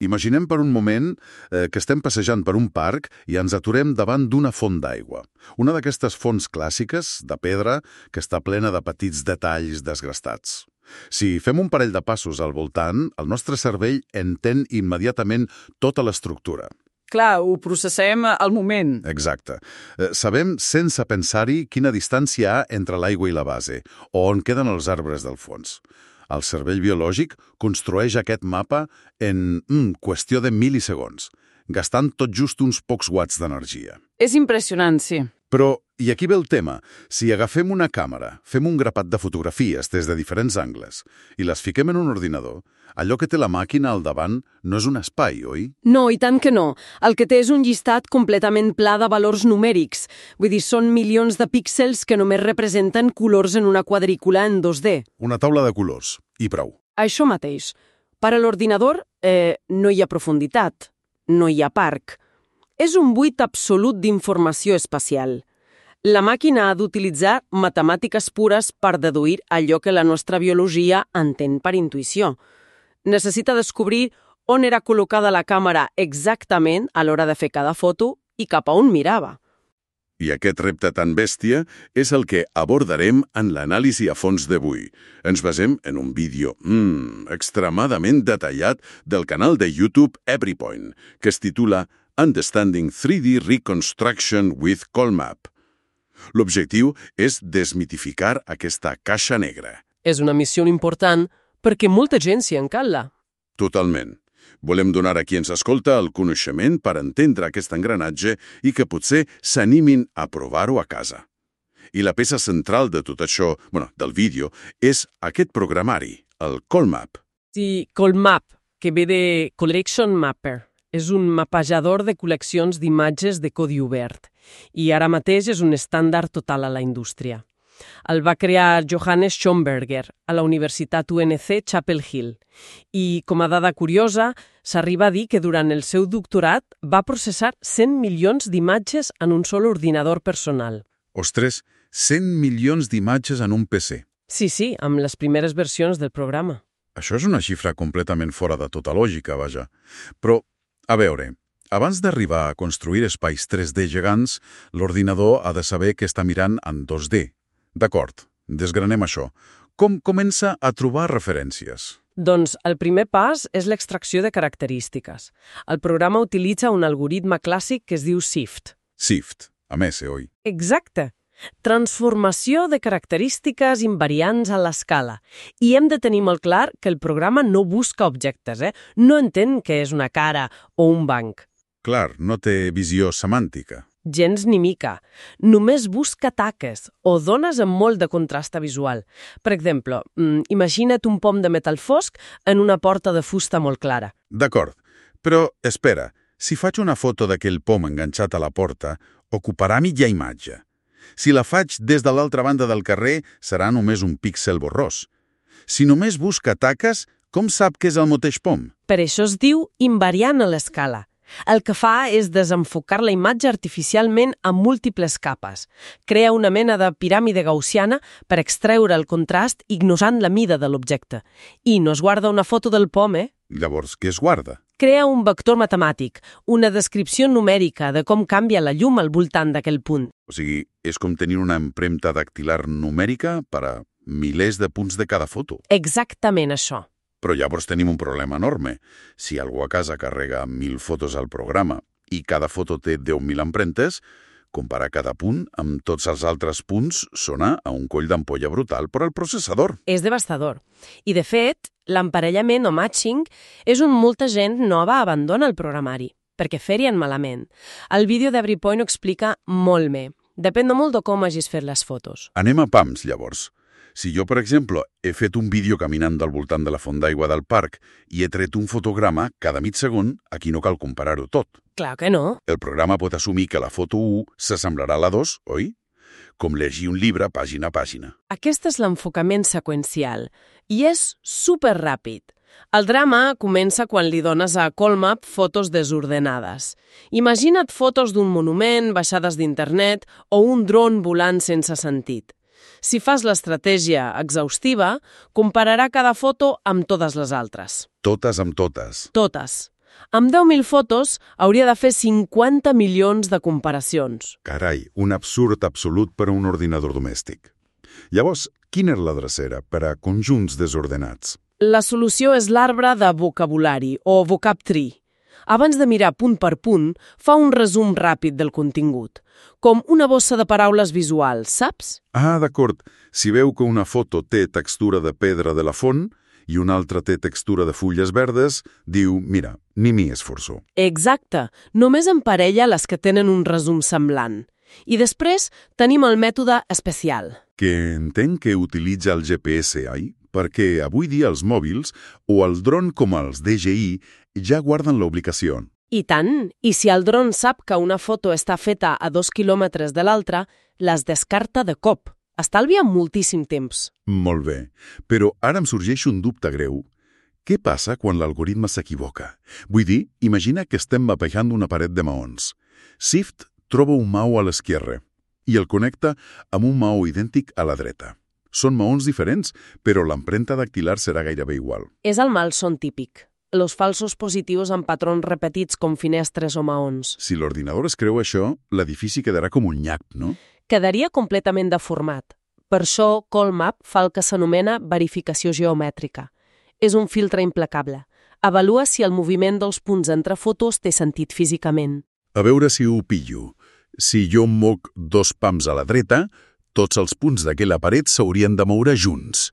Imaginem per un moment eh, que estem passejant per un parc i ens aturem davant d'una font d'aigua. Una d'aquestes fonts clàssiques, de pedra, que està plena de petits detalls desgastats. Si fem un parell de passos al voltant, el nostre cervell entén immediatament tota l'estructura. Clar, ho processem al moment. Exacte. Eh, sabem sense pensar-hi quina distància hi ha entre l'aigua i la base, o on queden els arbres del fons. El cervell biològic construeix aquest mapa en mm, qüestió de milisegons, gastant tot just uns pocs watts d'energia. És impressionant, sí. Però, i aquí ve el tema, si agafem una càmera, fem un grapat de fotografies des de diferents angles i les fiquem en un ordinador, allò que té la màquina al davant no és un espai, oi? No, i tant que no. El que té és un llistat completament pla de valors numèrics. Vull dir, són milions de píxels que només representen colors en una quadrícula en 2D. Una taula de colors, i prou. Això mateix. Per a l'ordinador, eh, no hi ha profunditat, no hi ha parc. És un buit absolut d'informació espacial. La màquina ha d'utilitzar matemàtiques pures per deduir allò que la nostra biologia entén per intuïció. Necessita descobrir on era col·locada la càmera exactament a l'hora de fer cada foto i cap a on mirava. I aquest repte tan bèstia és el que abordarem en l'anàlisi a fons d'avui. Ens basem en un vídeo mmm, extremadament detallat del canal de YouTube Everypoint, que es titula Understanding 3D Reconstruction with Colmap. L'objectiu és desmitificar aquesta caixa negra. És una missió important perquè molta gent s'hi encalla. Totalment. Volem donar a qui ens escolta el coneixement per entendre aquest engranatge i que potser s'animin a provar-ho a casa. I la peça central de tot això, bueno, del vídeo, és aquest programari, el Colmap. Sí, Colmap, que ve de Collection Mapper és un mapejador de col·leccions d'imatges de codi obert i ara mateix és un estàndard total a la indústria. El va crear Johannes Schomberger a la Universitat UNC Chapel Hill i, com a dada curiosa, s'arriba a dir que durant el seu doctorat va processar 100 milions d'imatges en un sol ordinador personal. Ostres, 100 milions d'imatges en un PC. Sí, sí, amb les primeres versions del programa. Això és una xifra completament fora de tota lògica, vaja. Però a veure, abans d'arribar a construir espais 3D gegants, l'ordinador ha de saber que està mirant en 2D. D'acord, desgranem això. Com comença a trobar referències? Doncs el primer pas és l'extracció de característiques. El programa utilitza un algoritme clàssic que es diu SIFT. SIFT, a més, oi? Exacte. Transformació de característiques invariants a l'escala. I hem de tenir molt clar que el programa no busca objectes, eh? No entén què és una cara o un banc. Clar, no té visió semàntica. Gens ni mica. Només busca taques o dones amb molt de contrasta visual. Per exemple, mm, imagina't un pom de metal fosc en una porta de fusta molt clara. D'acord, però espera, si faig una foto d'aquell pom enganxat a la porta, ocuparà mitja imatge. Si la faig des de l'altra banda del carrer, serà només un píxel borrós. Si només busca taques, com sap que és el mateix pom? Per això es diu invariant a l'escala. El que fa és desenfocar la imatge artificialment amb múltiples capes. Crea una mena de piràmide gaussiana per extreure el contrast ignorant la mida de l'objecte. I no es guarda una foto del pom, eh? Llavors, què es guarda? Crea un vector matemàtic, una descripció numèrica de com canvia la llum al voltant d'aquell punt. O sigui, és com tenir una empremta dactilar numèrica per a milers de punts de cada foto. Exactament això. Però llavors tenim un problema enorme. Si algú a casa carrega 1.000 fotos al programa i cada foto té 10.000 empremtes, comparar cada punt amb tots els altres punts sona a un coll d'ampolla brutal per al processador. És devastador. I, de fet, l'emparellament o matching és on molta gent nova abandona el programari, perquè ferien malament. El vídeo d'Everypoint ho explica molt bé. Depèn de molt de com hagis fet les fotos. Anem a pams, llavors. Si jo, per exemple, he fet un vídeo caminant del voltant de la font d'aigua del parc i he tret un fotograma cada mig segon, aquí no cal comparar-ho tot. Clar que no. El programa pot assumir que la foto 1 s'assemblarà a la 2, oi? Com llegir un llibre pàgina a pàgina. Aquest és l'enfocament seqüencial i és super ràpid. El drama comença quan li dones a Colmap fotos desordenades. Imagina't fotos d'un monument, baixades d'internet o un dron volant sense sentit. Si fas l'estratègia exhaustiva, compararà cada foto amb totes les altres. Totes amb totes. Totes. Amb 10.000 fotos hauria de fer 50 milions de comparacions. Carai, un absurd absolut per a un ordinador domèstic. Llavors, quina és la drecera per a conjunts desordenats? La solució és l'arbre de vocabulari, o vocab tree. Abans de mirar punt per punt, fa un resum ràpid del contingut, com una bossa de paraules visuals, saps? Ah, d'acord. Si veu que una foto té textura de pedra de la font i una altra té textura de fulles verdes, diu, mira, ni m'hi esforço. Exacte, només emparella les que tenen un resum semblant. I després tenim el mètode especial. Que entenc que utilitza el GPS, ai? Perquè avui dia els mòbils o el dron com els DJI ja guarden l'obligació. I tant, i si el dron sap que una foto està feta a dos quilòmetres de l'altra, les descarta de cop. Estalvia moltíssim temps. Molt bé, però ara em sorgeix un dubte greu. Què passa quan l'algoritme s'equivoca? Vull dir, imagina que estem mapejant una paret de maons. Sift troba un maó a l'esquerra i el connecta amb un maó idèntic a la dreta. Són maons diferents, però l'empremta dactilar serà gairebé igual. És el malson típic. Los falsos positius amb patrons repetits com finestres o maons. Si l'ordinador es creu això, l'edifici quedarà com un nyap, no? Quedaria completament deformat. Per això, Colmap fa el que s'anomena verificació geomètrica. És un filtre implacable. Avalua si el moviment dels punts entre fotos té sentit físicament. A veure si ho pillo. Si jo moc dos pams a la dreta, tots els punts d'aquella paret s'haurien de moure junts.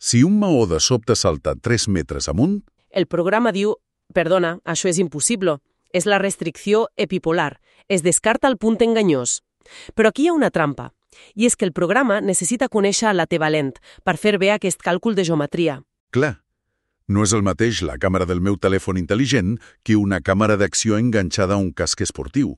Si un maó de sobte salta 3 metres amunt, El programa diu, perdona, això és impossible. És la restricció epipolar. Es descarta el punt enganyós. Però aquí hi ha una trampa. I és que el programa necessita conèixer la teva lent per fer bé aquest càlcul de geometria. clar, no és el mateix la càmera del meu telèfon intel·ligent que una càmera d'acció enganxada a un casc esportiu.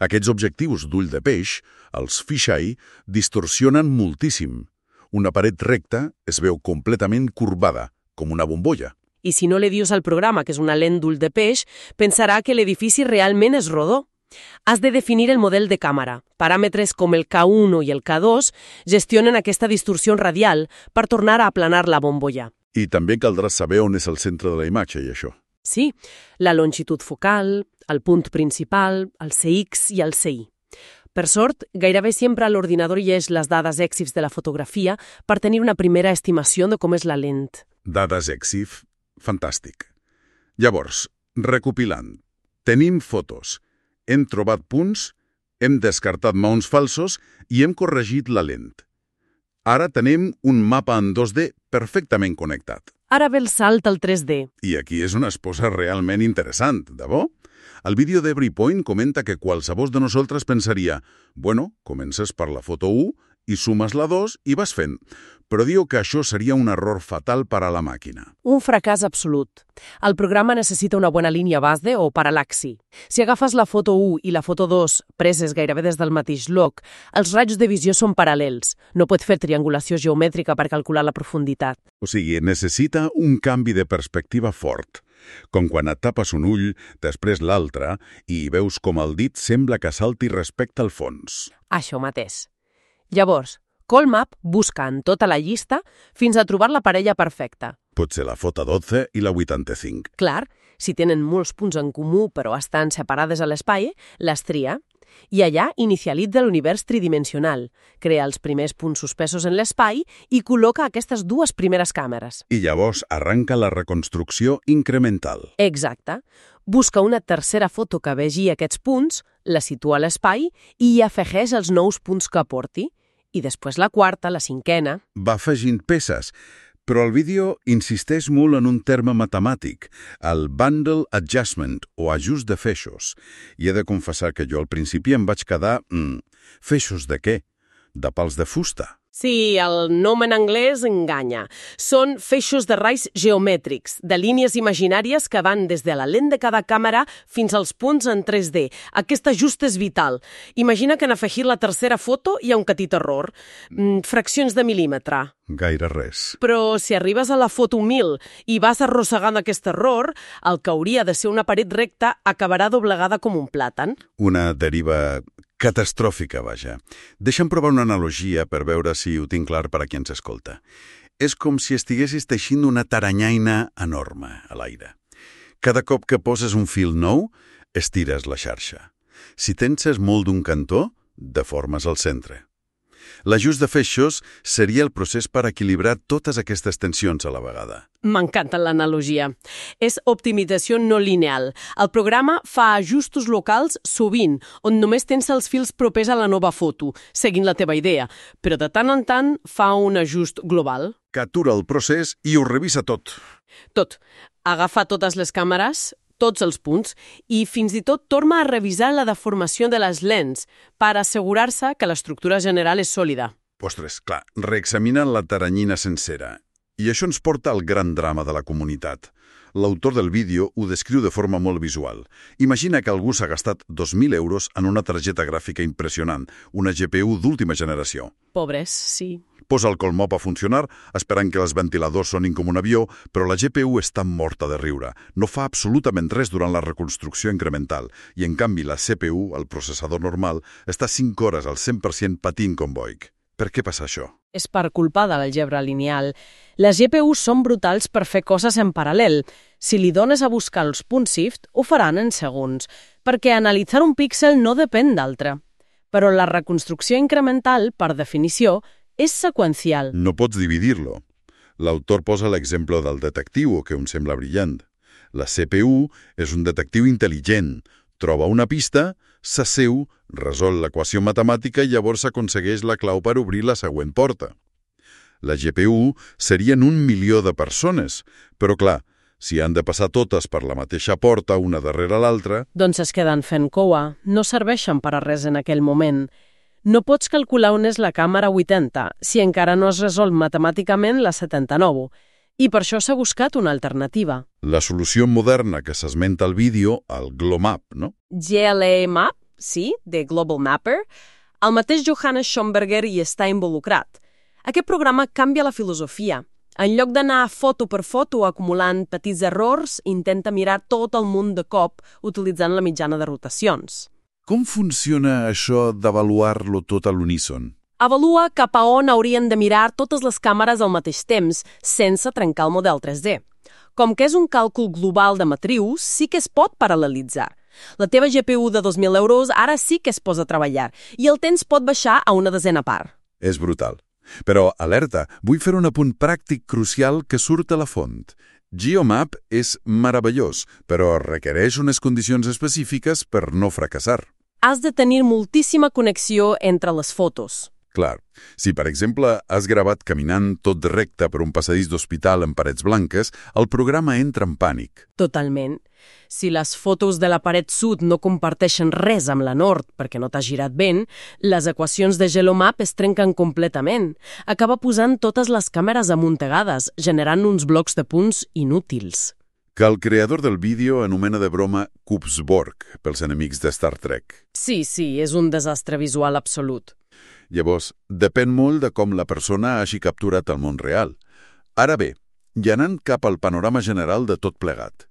Aquests objectius d'ull de peix, els fisheye, distorsionen moltíssim. Una paret recta es veu completament corbada, com una bombolla. I si no li dius al programa que és una lent d'ull de peix, pensarà que l'edifici realment és rodó. Has de definir el model de càmera. Paràmetres com el K1 i el K2 gestionen aquesta distorsió radial per tornar a aplanar la bombolla. I també caldrà saber on és el centre de la imatge i això. Sí, la longitud focal, el punt principal, el CX i el CI. Per sort, gairebé sempre l'ordinador llegeix les dades EXIFs de la fotografia per tenir una primera estimació de com és la lent. Dades EXIF, fantàstic. Llavors, recopilant, tenim fotos, hem trobat punts, hem descartat maons falsos i hem corregit la lent. Ara tenim un mapa en 2D perfectament connectat. Ara ve el salt al 3D. I aquí és una esposa realment interessant, de bo? El vídeo d'Every Point comenta que qualsevol de nosaltres pensaria bueno, comences per la foto 1 i sumes la 2 i vas fent. Però diu que això seria un error fatal per a la màquina. Un fracàs absolut. El programa necessita una bona línia base o paral·laxi. Si agafes la foto 1 i la foto 2, preses gairebé des del mateix lloc, els raigs de visió són paral·lels. No pot fer triangulació geomètrica per calcular la profunditat. O sigui, necessita un canvi de perspectiva fort. Com quan et tapes un ull, després l'altre, i veus com el dit sembla que salti respecte al fons. Això mateix. Llavors, Colmap busca en tota la llista fins a trobar la parella perfecta. Pot ser la foto 12 i la 85. Clar, si tenen molts punts en comú però estan separades a l'espai, les tria. I allà inicialitza l'univers tridimensional, crea els primers punts suspesos en l'espai i col·loca aquestes dues primeres càmeres. I llavors arranca la reconstrucció incremental. Exacte. Busca una tercera foto que vegi aquests punts, la situa a l'espai i hi afegeix els nous punts que aporti. I després la quarta, la cinquena... Va afegint peces, però el vídeo insisteix molt en un terme matemàtic, el bundle adjustment o ajust de feixos. I he de confessar que jo al principi em vaig quedar... Mm, feixos de què? De pals de fusta. Sí, el nom en anglès enganya. Són feixos de raigs geomètrics, de línies imaginàries que van des de la lent de cada càmera fins als punts en 3D. Aquest ajust és vital. Imagina que en afegir la tercera foto hi ha un petit error. Mm, fraccions de mil·límetre. Gaire res. Però si arribes a la foto 1000 i vas arrossegant aquest error, el que hauria de ser una paret recta acabarà doblegada com un plàtan. Una deriva catastròfica, vaja. Deixa'm provar una analogia per veure si ho tinc clar per a qui ens escolta. És com si estiguessis teixint una taranyaina enorme a l'aire. Cada cop que poses un fil nou, estires la xarxa. Si tenses molt d'un cantó, deformes el centre. L'ajust de feixos seria el procés per equilibrar totes aquestes tensions a la vegada. M'encanta l'analogia. És optimització no lineal. El programa fa ajustos locals sovint, on només tens els fils propers a la nova foto, seguint la teva idea, però de tant en tant fa un ajust global. Catura el procés i ho revisa tot. Tot. Agafa totes les càmeres, tots els punts i fins i tot torna a revisar la deformació de les lents per assegurar-se que l'estructura general és sòlida. Ostres, clar, reexamina la taranyina sencera. I això ens porta al gran drama de la comunitat. L'autor del vídeo ho descriu de forma molt visual. Imagina que algú s'ha gastat 2.000 euros en una targeta gràfica impressionant, una GPU d'última generació. Pobres, sí. Posa el colmop a funcionar, esperant que els ventiladors sonin com un avió, però la GPU està morta de riure. No fa absolutament res durant la reconstrucció incremental, i en canvi la CPU, el processador normal, està 5 hores al 100% patint com boic. Per què passa això? És per culpa de l'algebra lineal. Les GPUs són brutals per fer coses en paral·lel. Si li dones a buscar els punts shift, ho faran en segons, perquè analitzar un píxel no depèn d'altre. Però la reconstrucció incremental, per definició, és seqüencial. No pots dividir-lo. L'autor posa l'exemple del detectiu, que em sembla brillant. La CPU és un detectiu intel·ligent. Troba una pista, s'asseu, resol l'equació matemàtica i llavors aconsegueix la clau per obrir la següent porta. La GPU serien un milió de persones, però clar, si han de passar totes per la mateixa porta una darrere l'altra... Doncs es queden fent coa, no serveixen per a res en aquell moment. No pots calcular on és la càmera 80 si encara no has resolt matemàticament la 79, i per això s'ha buscat una alternativa. La solució moderna que s'esmenta al vídeo, el GLOMAP, no? GLMAP, sí, de Global Mapper, el mateix Johannes Schomberger hi està involucrat. Aquest programa canvia la filosofia. En lloc d'anar foto per foto acumulant petits errors, intenta mirar tot el munt de cop utilitzant la mitjana de rotacions. Com funciona això d'avaluar-lo tot a l'uníson? Avalua cap a on haurien de mirar totes les càmeres al mateix temps, sense trencar el model 3D. Com que és un càlcul global de matrius, sí que es pot paral·lelitzar. La teva GPU de 2.000 euros ara sí que es posa a treballar i el temps pot baixar a una desena part. És brutal. Però, alerta, vull fer un apunt pràctic crucial que surt a la font. GeoMap és meravellós, però requereix unes condicions específiques per no fracassar has de tenir moltíssima connexió entre les fotos. Clar. Si, per exemple, has gravat caminant tot recte per un passadís d'hospital amb parets blanques, el programa entra en pànic. Totalment. Si les fotos de la paret sud no comparteixen res amb la nord perquè no t'ha girat ben, les equacions de GeoMap es trenquen completament. Acaba posant totes les càmeres amuntegades, generant uns blocs de punts inútils que el creador del vídeo anomena de broma Cubsborg pels enemics de Star Trek. Sí, sí, és un desastre visual absolut. Llavors, depèn molt de com la persona hagi capturat el món real. Ara bé, ja anant cap al panorama general de tot plegat.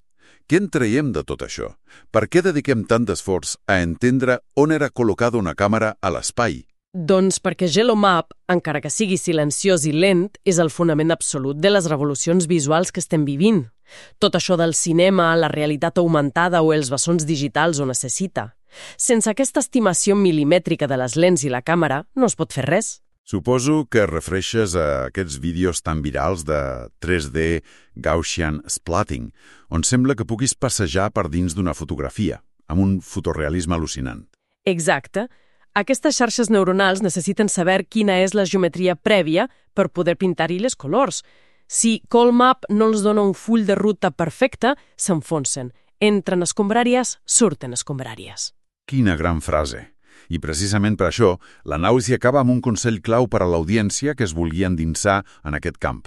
Què en traiem de tot això? Per què dediquem tant d'esforç a entendre on era col·locada una càmera a l'espai? Doncs perquè GeloMap, encara que sigui silenciós i lent, és el fonament absolut de les revolucions visuals que estem vivint. Tot això del cinema, la realitat augmentada o els bessons digitals ho necessita. Sense aquesta estimació milimètrica de les lents i la càmera, no es pot fer res. Suposo que refereixes a aquests vídeos tan virals de 3D Gaussian Splatting, on sembla que puguis passejar per dins d'una fotografia, amb un fotorealisme al·lucinant. Exacte. Aquestes xarxes neuronals necessiten saber quina és la geometria prèvia per poder pintar-hi les colors, si Colmap no els dona un full de ruta perfecte, s'enfonsen. Entren escombràries, surten escombràries. Quina gran frase. I precisament per això, l'anàlisi acaba amb un consell clau per a l'audiència que es volia endinsar en aquest camp.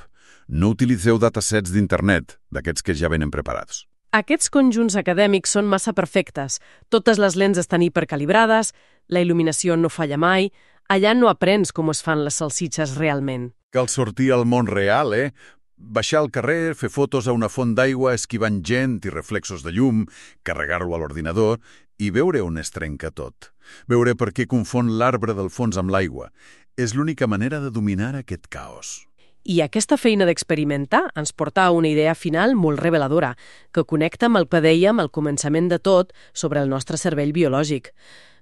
No utilitzeu datasets d'internet, d'aquests que ja venen preparats. Aquests conjunts acadèmics són massa perfectes. Totes les lents estan hipercalibrades, la il·luminació no falla mai, allà no aprens com es fan les salsitxes realment. Cal sortir al món real, eh? Baixar al carrer, fer fotos a una font d'aigua esquivant gent i reflexos de llum, carregar-lo a l'ordinador i veure on es trenca tot. Veure per què confon l'arbre del fons amb l'aigua. És l'única manera de dominar aquest caos. I aquesta feina d'experimentar ens porta a una idea final molt reveladora, que connecta amb el que dèiem al començament de tot sobre el nostre cervell biològic.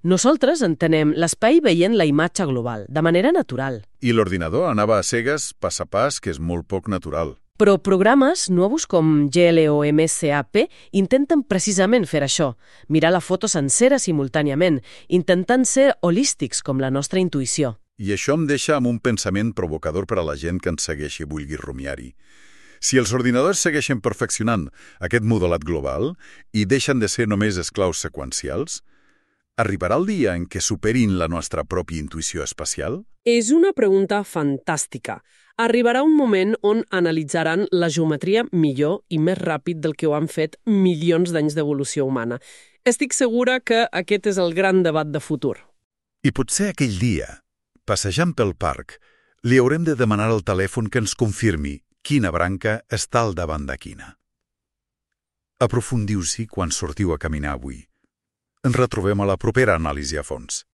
Nosaltres entenem l'espai veient la imatge global, de manera natural. I l'ordinador anava a cegues pas a pas, que és molt poc natural. Però programes nous com GL o MSAP intenten precisament fer això, mirar la foto sencera simultàniament, intentant ser holístics com la nostra intuïció. I això em deixa amb un pensament provocador per a la gent que ens segueixi i vulgui rumiar-hi. Si els ordinadors segueixen perfeccionant aquest modelat global i deixen de ser només esclaus seqüencials, arribarà el dia en què superin la nostra pròpia intuïció espacial? És una pregunta fantàstica. Arribarà un moment on analitzaran la geometria millor i més ràpid del que ho han fet milions d'anys d'evolució humana. Estic segura que aquest és el gran debat de futur. I potser aquell dia, Passejant pel parc, li haurem de demanar al telèfon que ens confirmi quina branca està al davant de quina. Aprofundiu-s'hi quan sortiu a caminar avui. Ens retrobem a la propera anàlisi a fons.